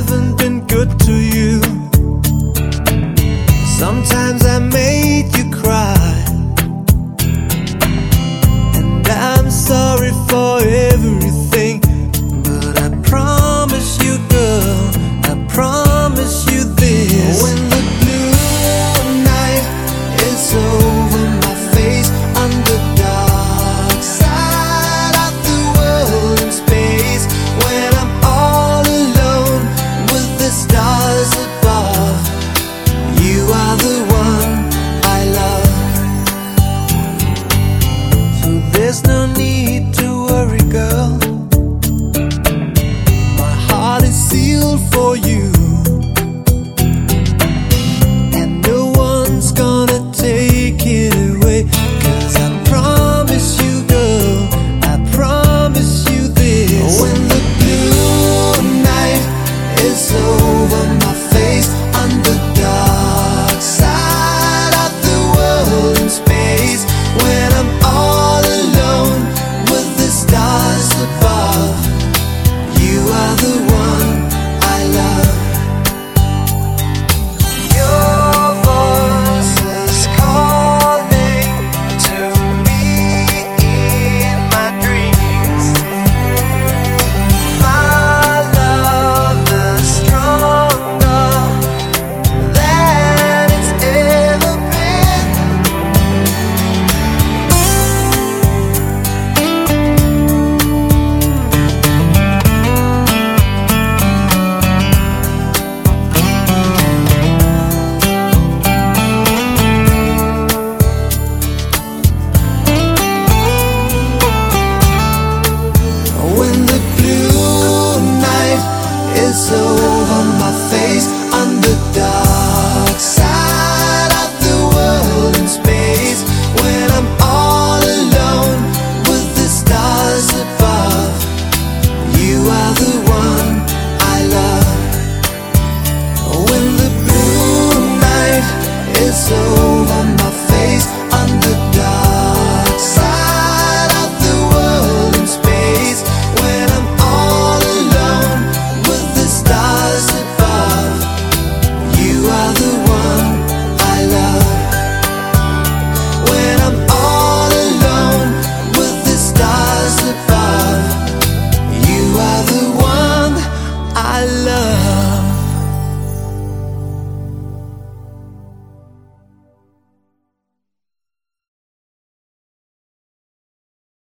Haven't been good to you. Sometimes I made you cry. And I'm sorry for everything. But I promise you, girl, I promise you this. When there's no need to worry, girl. My heart is sealed for you.